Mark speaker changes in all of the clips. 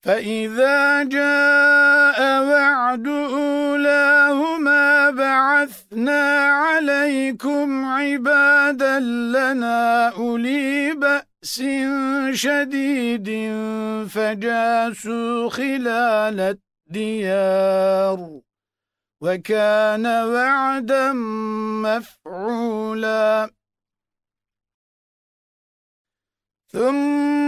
Speaker 1: فَإِذَا جَاءَ وَعْدُ أُولَاهُمَا بَعَثْنَا عَلَيْكُمْ عِبَادًا لَنَا أُولِي بَأْسٍ شَدِيدٍ فَجَاسُوا خِلَالَ الدِّيَارِ وَكَانَ وَعْدًا مَفْعُولًا ثُمَّ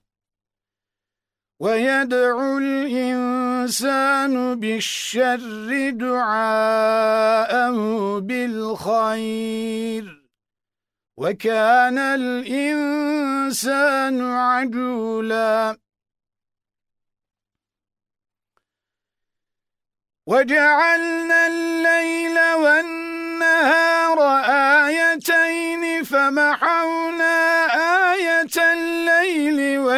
Speaker 1: ويدعو الإنسان بالشر دعاءه بالخير. وكان الإنسان عجولا. وجعلنا الليل والنهار آيتين فمحونا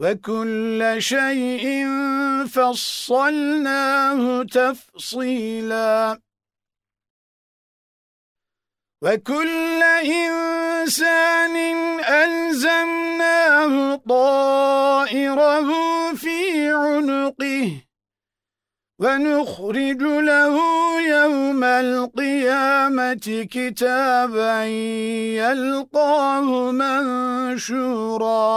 Speaker 1: وَكُلَّ شَيْءٍ فَصَّلْنَاهُ تَفْصِيلًا. وَكُلَّ إِنسَانٍ أَلْزَمْنَاهُ طَائِرَهُ فِي عُنُقِهِ وَنُخْرِجُ لَهُ يَوْمَ الْقِيَامَةِ كِتَابًا يَلْقَاهُ مَنشُورًا.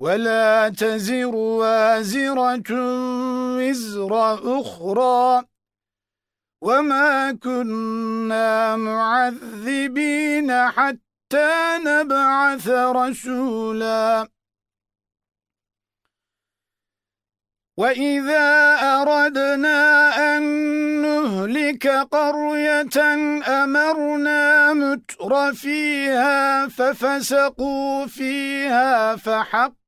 Speaker 1: ولا تزر وازرة وزر أخرى وما كنا معذبين حتى نبعث رسولا. وَإِذَا أَرَدْنَا أَن نُّهْلِكَ قَرْيَةً أَمَرْنَا مُتْرَ فِيهَا فَفَسَقُوا فِيهَا فَحَقَّ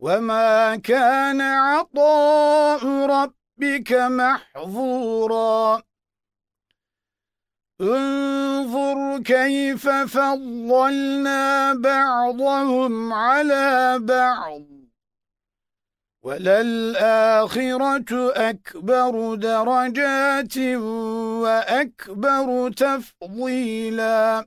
Speaker 1: وَمَا كَانَ عَطَاءُ رَبِّكَ مَحْظُورًا انظُرْ كَيْفَ فَضَّلْنَا بَعْضَهُمْ عَلَى بَعْضٍ وَلَلْآخِرَةُ أَكْبَرُ دَرَجَاتٍ وَأَكْبَرُ تَفْضِيلًا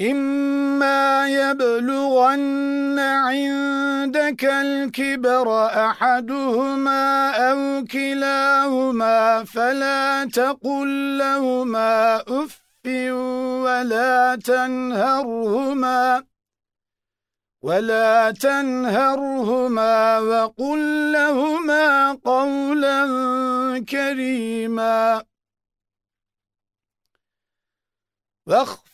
Speaker 1: إِمَّا يَبْلُغَنَّ عِندَكَ الْكِبَرَ أَحَدُهُمَا أَوْ كِلَاهُمَا فَلَا تَقُل لَّهُمَا أُفٍّ وَلَا تَنْهَرْهُمَا وَلَا تَنْهَرْهُمَا وَقُل لَّهُمَا قَوْلًا كَرِيمًا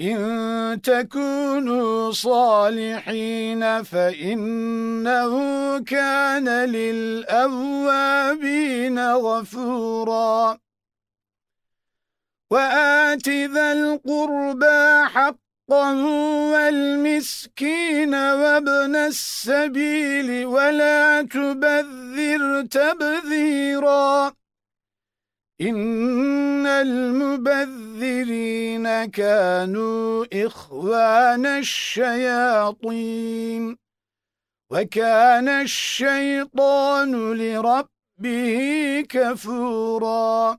Speaker 1: إن تكونوا صالحين فإنه كان للأوابين غفورا. وآت ذا القربى حقا والمسكين وابن السبيل ولا تبذر تبذيرا. إن المبذرين كانوا إخوان الشياطين وكان الشيطان لربه كفوراً.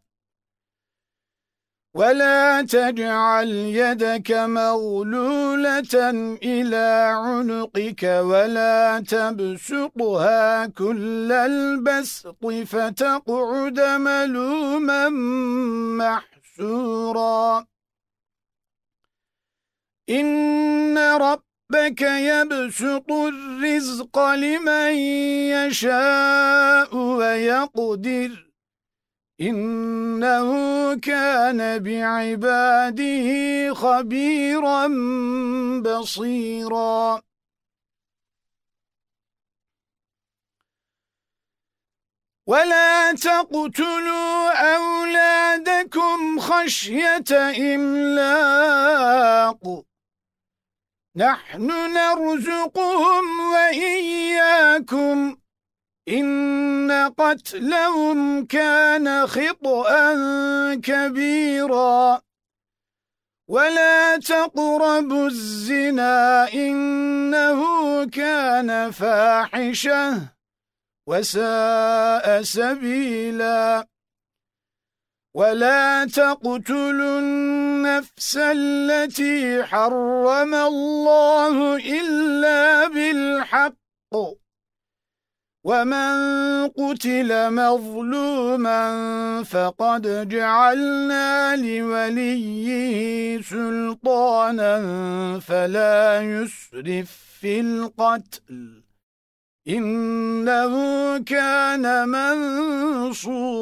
Speaker 1: وَلَا تَجْعَلْ يَدَكَ مَغْلُولَةً إِلَى عُنُقِكَ وَلَا تَبْسُطْهَا كُلَّ الْبَسْطِ فَتَقْعُدَ مَلُومًا مَحْسُورًا. إِنَّ رَبَّكَ يَبْسُطُ الرِّزْقَ لِمَن يَشَاءُ وَيَقْدِرُ. إِنَّهُ كَانَ بِعِبَادِهِ خَبِيرًا بَصِيرًا. وَلَا تَقْتُلُوا أَوْلَادَكُمْ خَشْيَةَ إِمْلَاقٍ. نَحْنُ نَرْزُقُهُمْ وَإِيَّاكُمْ. إِنَّ قَتْلَهُمْ كَانَ خِطْئًا كَبِيرًا. وَلَا تَقْرَبُوا الزِّنَا إِنَّهُ كَانَ فَاحِشَةً وَسَاءَ سَبِيلًا. وَلَا تَقْتُلُوا النَّفْسَ الَّتِي حَرَّمَ اللَّهُ إِلَّا بِالْحَقِّ. وَمَنْ قُتِلَ مَظْلُومًا فَقَدْ جَعَلْنَا لِوَلِيِّهِ سُلْطَانًا فَلَا يُسْرِفْ فِي الْقَتْلِ إِنَّهُ كَانَ مَنْصُورًا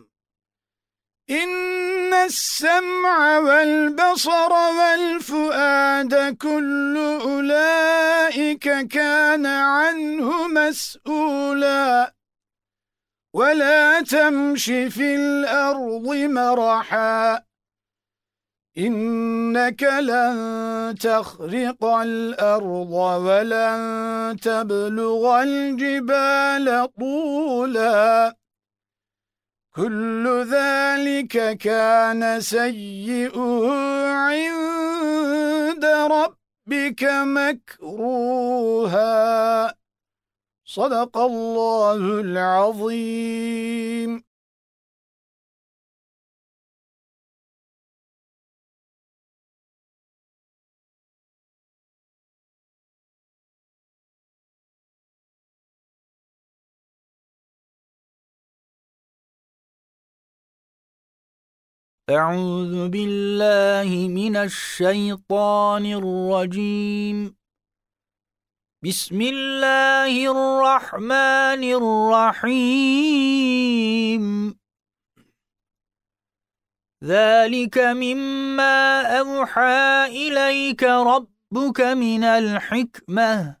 Speaker 1: إِنَّ السَّمْعَ وَالْبَصَرَ وَالْفُؤَادَ كُلُّ أُولَئِكَ كَانَ عَنْهُ مَسْئُولًا وَلَا تَمْشِ فِي الْأَرْضِ مَرَحًا. إِنَّكَ لَن تَخْرِقَ الْأَرْضَ وَلَن تَبْلُغَ الْجِبَالَ طُولًا. كل ذلك كان سيئه عند ربك مكروها. صدق الله العظيم.
Speaker 2: أعوذ بالله من الشيطان الرجيم. بسم الله الرحمن الرحيم. ذلك مما أوحى إليك رب ربك من الحكمة.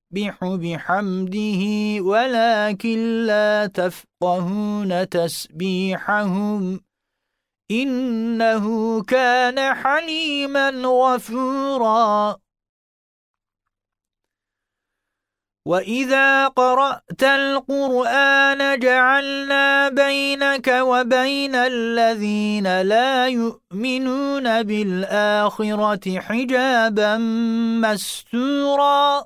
Speaker 2: بحمده ولكن لا تفقهون تسبيحهم إنه كان حليما غفورا وَإِذَا قَرَأْتَ الْقُرْآنَ جَعَلْنَا بَيْنَكَ وَبَيْنَ الَّذِينَ لَا يُؤْمِنُونَ بِالْآخِرَةِ حِجَابًا مَسْتُورًا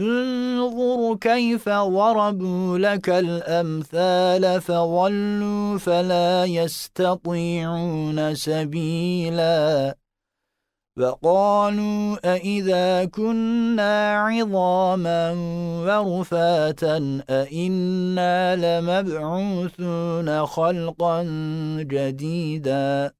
Speaker 2: انظر كيف ضربوا لك الأمثال فظلوا فلا يستطيعون سبيلا. فقالوا أئذا كنا عظاما ورفاتا أئنا لمبعوثون خلقا جديدا.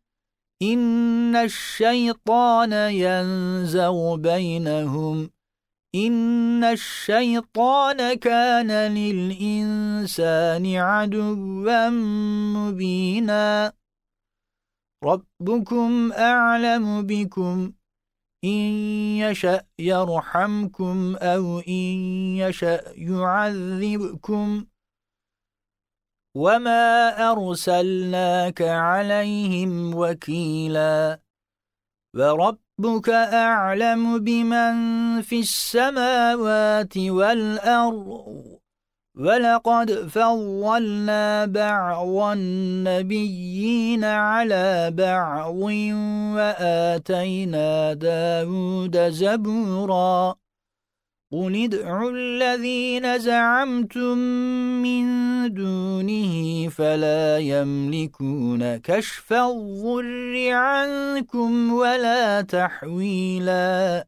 Speaker 2: إن الشيطان ينزغ بينهم. إن الشيطان كان للإنسان عدوا مبينا. ربكم أعلم بكم. إن يشأ يرحمكم أو إن يشأ يعذبكم. وما أرسلناك عليهم وكيلا وربك أعلم بمن في السماوات والأرض ولقد فضلنا بعض النبيين على بعض وآتينا داود زبوراً قل ادعوا الذين زعمتم من دونه فلا يملكون كشف الضر عنكم ولا تحويلا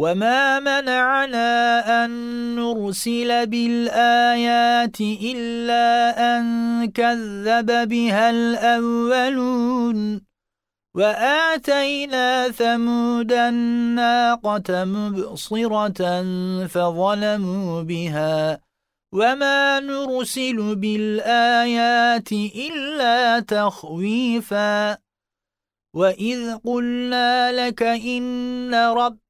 Speaker 2: وما منعنا أن نرسل بالآيات إلا أن كذب بها الأولون وآتينا ثمود الناقة مبصرة فظلموا بها وما نرسل بالآيات إلا تخويفا وإذ قلنا لك إن رب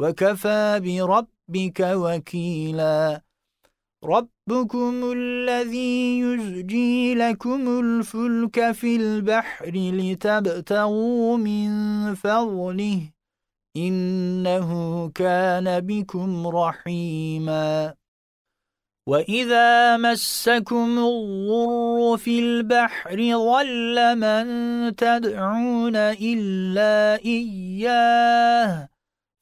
Speaker 2: وكفى بربك وكيلا. ربكم الذي يزجي لكم الفلك في البحر لتبتغوا من فضله. إنه كان بكم رحيما. وَإِذَا مَسَّكُمُ الضُّرُّ فِي الْبَحْرِ ظَلَّ مَن تَدْعُونَ إِلَّا إِيَّاهُ.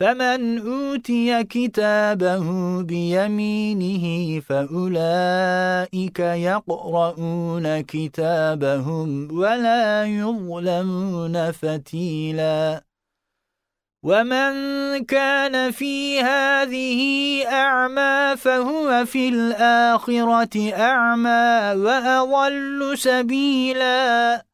Speaker 2: فمن أوتي كتابه بيمينه فأولئك يقرؤون كتابهم ولا يظلمون فتيلا ومن كان في هذه أعمى فهو في الآخرة أعمى وأضل سبيلاً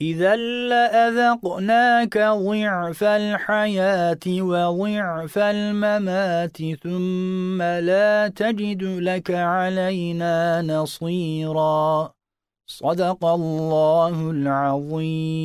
Speaker 2: إذا لأذقناك ضعف الحياة وضعف الممات ثم لا تجد لك علينا نصيرا. صدق الله العظيم.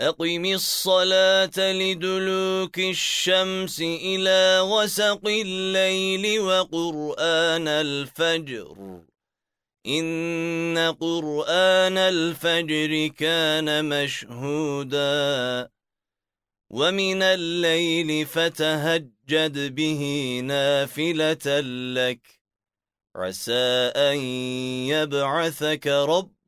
Speaker 3: أقم الصلاة لدلوك الشمس إلى وسق الليل وقرآن الفجر. إن قرآن الفجر كان مشهودا. ومن الليل فتهجد به نافلة لك. عسى أن يبعثك رب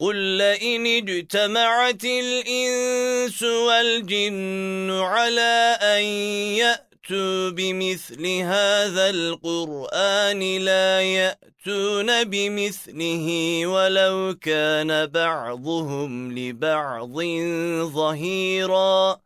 Speaker 3: قُل لَّئِنِ اجْتَمَعَتِ الْإِنسُ وَالْجِنُّ عَلَىٰ أَن يَأْتُوا بِمِثْلِ هَٰذَا الْقُرْآنِ لَا يَأْتُونَ بمثله ولو كان بعضهم لبعض ظهيرا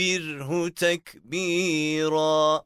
Speaker 3: وكبره تكبيرا.